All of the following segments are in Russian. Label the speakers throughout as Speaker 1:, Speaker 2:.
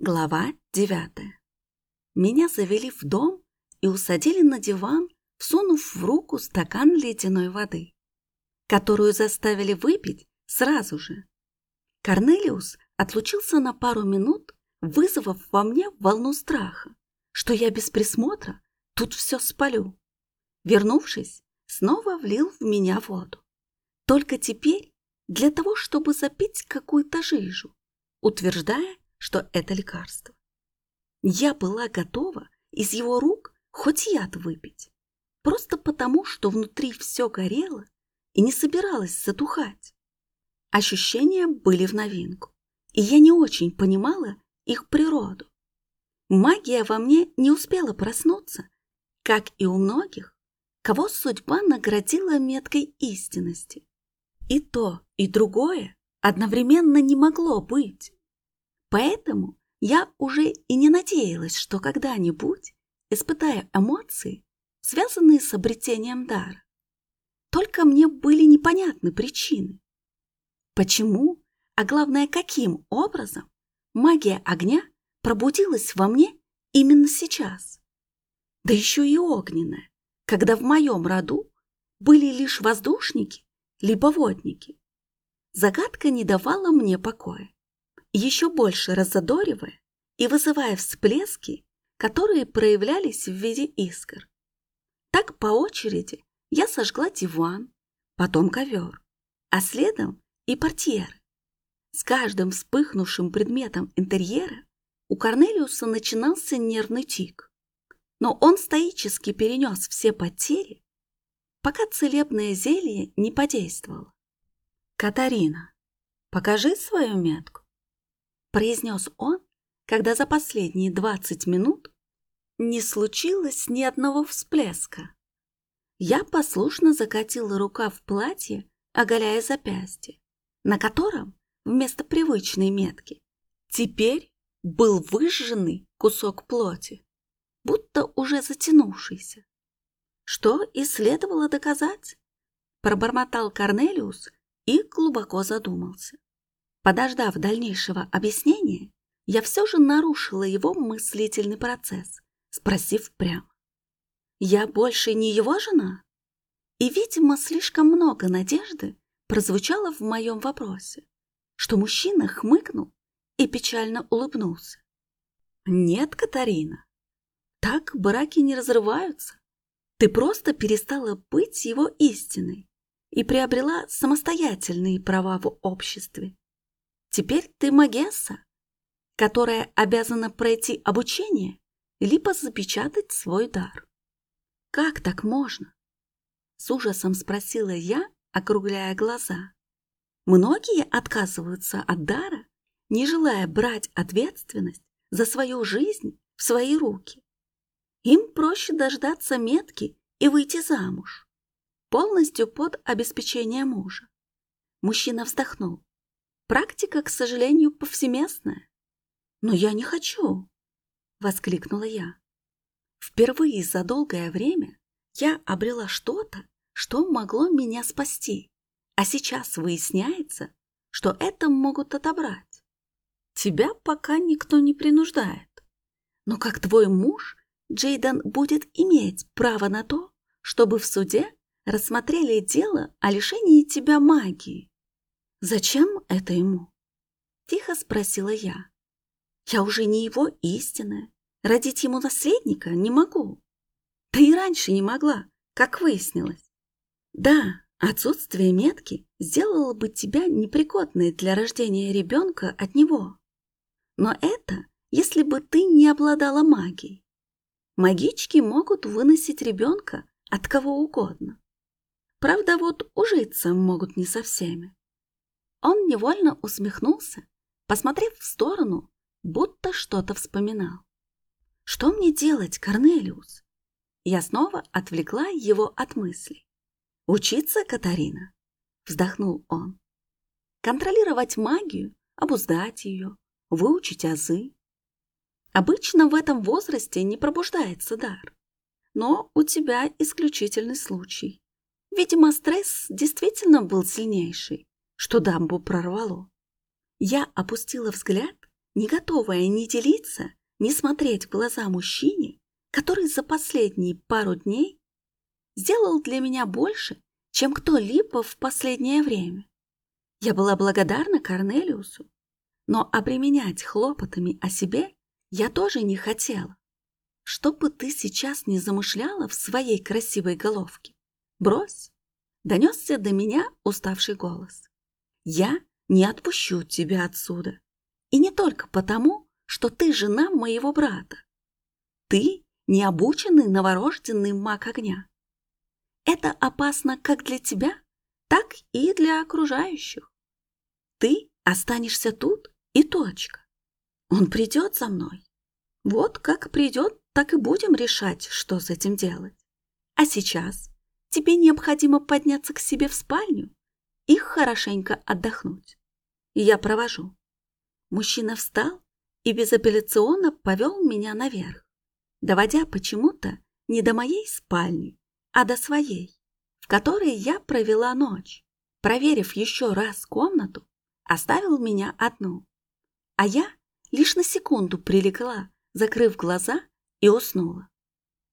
Speaker 1: Глава девятая. Меня завели в дом и усадили на диван, всунув в руку стакан ледяной воды, которую заставили выпить сразу же. Корнелиус отлучился на пару минут, вызвав во мне волну страха, что я без присмотра тут все спалю. Вернувшись, снова влил в меня воду. Только теперь для того, чтобы запить какую-то жижу, утверждая, что это лекарство. Я была готова из его рук хоть яд выпить, просто потому, что внутри все горело и не собиралась затухать. Ощущения были в новинку, и я не очень понимала их природу. Магия во мне не успела проснуться, как и у многих, кого судьба наградила меткой истинности. И то, и другое одновременно не могло быть. Поэтому я уже и не надеялась, что когда-нибудь испытаю эмоции, связанные с обретением дара. Только мне были непонятны причины. Почему, а главное, каким образом магия огня пробудилась во мне именно сейчас? Да еще и огненная, когда в моем роду были лишь воздушники либо водники. Загадка не давала мне покоя еще больше раззадоривая и вызывая всплески, которые проявлялись в виде искр. Так по очереди я сожгла диван, потом ковер, а следом и портьеры. С каждым вспыхнувшим предметом интерьера у Корнелиуса начинался нервный тик. Но он стоически перенес все потери, пока целебное зелье не подействовало. «Катарина, покажи свою метку», произнес он, когда за последние двадцать минут не случилось ни одного всплеска. Я послушно закатила рука в платье, оголяя запястье, на котором вместо привычной метки теперь был выжженный кусок плоти, будто уже затянувшийся. Что и следовало доказать, пробормотал Корнелиус и глубоко задумался. Подождав дальнейшего объяснения, я все же нарушила его мыслительный процесс, спросив прямо. «Я больше не его жена?» И, видимо, слишком много надежды прозвучало в моем вопросе, что мужчина хмыкнул и печально улыбнулся. «Нет, Катарина, так браки не разрываются. Ты просто перестала быть его истиной и приобрела самостоятельные права в обществе. Теперь ты магесса, которая обязана пройти обучение либо запечатать свой дар. Как так можно? С ужасом спросила я, округляя глаза. Многие отказываются от дара, не желая брать ответственность за свою жизнь в свои руки. Им проще дождаться метки и выйти замуж, полностью под обеспечение мужа. Мужчина вздохнул. Практика, к сожалению, повсеместная. Но я не хочу, воскликнула я. Впервые за долгое время я обрела что-то, что могло меня спасти, а сейчас выясняется, что это могут отобрать. Тебя пока никто не принуждает. Но как твой муж, Джейден будет иметь право на то, чтобы в суде рассмотрели дело о лишении тебя магии. «Зачем это ему?» — тихо спросила я. «Я уже не его истинная. Родить ему наследника не могу. Да и раньше не могла, как выяснилось. Да, отсутствие метки сделало бы тебя непригодной для рождения ребенка от него. Но это, если бы ты не обладала магией. Магички могут выносить ребенка от кого угодно. Правда, вот ужиться могут не со всеми. Он невольно усмехнулся, посмотрев в сторону, будто что-то вспоминал. «Что мне делать, Корнелиус?» Я снова отвлекла его от мыслей. «Учиться, Катарина?» — вздохнул он. «Контролировать магию, обуздать ее, выучить азы. Обычно в этом возрасте не пробуждается дар. Но у тебя исключительный случай. Видимо, стресс действительно был сильнейший, что дамбу прорвало. Я опустила взгляд, не готовая ни делиться, ни смотреть в глаза мужчине, который за последние пару дней сделал для меня больше, чем кто-либо в последнее время. Я была благодарна Корнелиусу, но обременять хлопотами о себе я тоже не хотела. Что бы ты сейчас не замышляла в своей красивой головке, брось, донесся до меня уставший голос. Я не отпущу тебя отсюда. И не только потому, что ты жена моего брата. Ты необученный новорожденный маг огня. Это опасно как для тебя, так и для окружающих. Ты останешься тут и точка. Он придет за мной. Вот как придет, так и будем решать, что с этим делать. А сейчас тебе необходимо подняться к себе в спальню и хорошенько отдохнуть. Я провожу. Мужчина встал и безапелляционно повел меня наверх, доводя почему-то не до моей спальни, а до своей, в которой я провела ночь. Проверив еще раз комнату, оставил меня одну. А я лишь на секунду прилегла, закрыв глаза и уснула.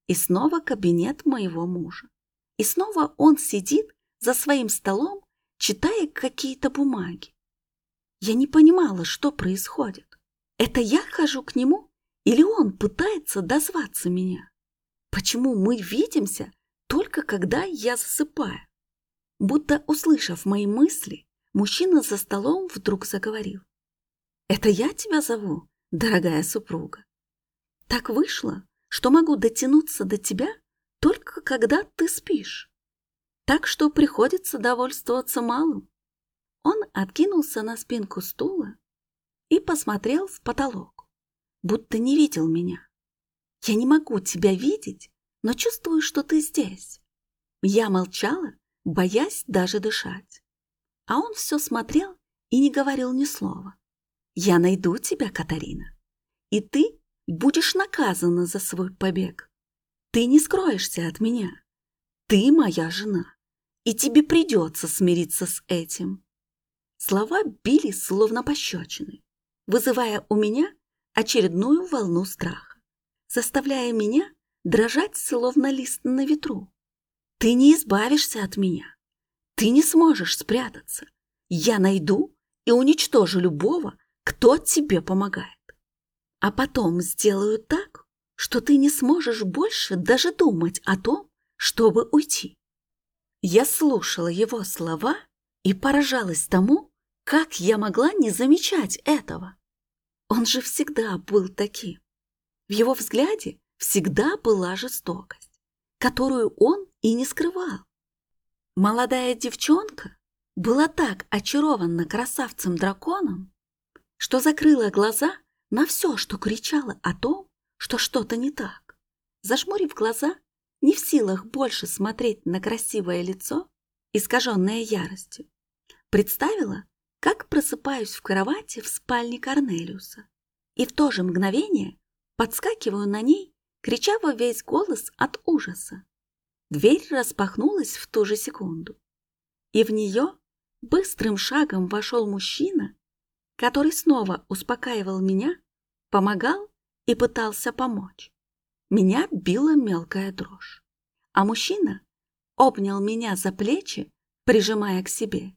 Speaker 1: И снова кабинет моего мужа. И снова он сидит за своим столом, читая какие-то бумаги. Я не понимала, что происходит. Это я хожу к нему или он пытается дозваться меня? Почему мы видимся только когда я засыпаю? Будто услышав мои мысли, мужчина за столом вдруг заговорил. «Это я тебя зову, дорогая супруга. Так вышло, что могу дотянуться до тебя только когда ты спишь. Так что приходится довольствоваться малым. Он откинулся на спинку стула и посмотрел в потолок, будто не видел меня. Я не могу тебя видеть, но чувствую, что ты здесь. Я молчала, боясь даже дышать. А он все смотрел и не говорил ни слова. Я найду тебя, Катарина, и ты будешь наказана за свой побег. Ты не скроешься от меня. Ты моя жена, и тебе придется смириться с этим. Слова били словно пощечины, вызывая у меня очередную волну страха, заставляя меня дрожать словно лист на ветру. Ты не избавишься от меня. Ты не сможешь спрятаться. Я найду и уничтожу любого, кто тебе помогает. А потом сделаю так, что ты не сможешь больше даже думать о том, чтобы уйти. Я слушала его слова и поражалась тому, как я могла не замечать этого. Он же всегда был таким. В его взгляде всегда была жестокость, которую он и не скрывал. Молодая девчонка была так очарована красавцем-драконом, что закрыла глаза на все, что кричало о том, что что-то не так. Зажмурив глаза, не в силах больше смотреть на красивое лицо, искаженное яростью, представила, как просыпаюсь в кровати в спальне Корнелиуса. И в то же мгновение подскакиваю на ней, крича во весь голос от ужаса. Дверь распахнулась в ту же секунду. И в нее быстрым шагом вошел мужчина, который снова успокаивал меня, помогал и пытался помочь. Меня била мелкая дрожь. А мужчина обнял меня за плечи, прижимая к себе,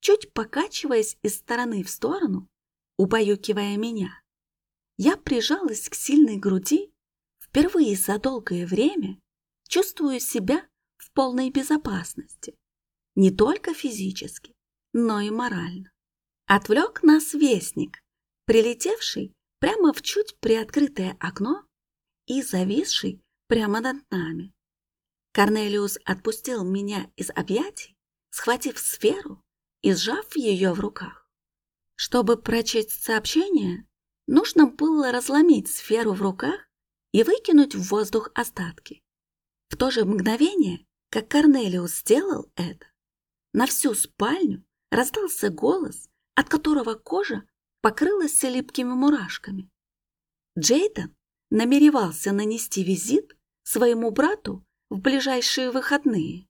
Speaker 1: чуть покачиваясь из стороны в сторону, убаюкивая меня. Я прижалась к сильной груди, впервые за долгое время чувствую себя в полной безопасности, не только физически, но и морально. Отвлек нас вестник, прилетевший прямо в чуть приоткрытое окно и зависший прямо над нами. Корнелиус отпустил меня из объятий, схватив сферу и сжав ее в руках. Чтобы прочесть сообщение, нужно было разломить сферу в руках и выкинуть в воздух остатки. В то же мгновение, как Корнелиус сделал это, на всю спальню раздался голос, от которого кожа покрылась липкими мурашками. Джейден намеревался нанести визит своему брату в ближайшие выходные.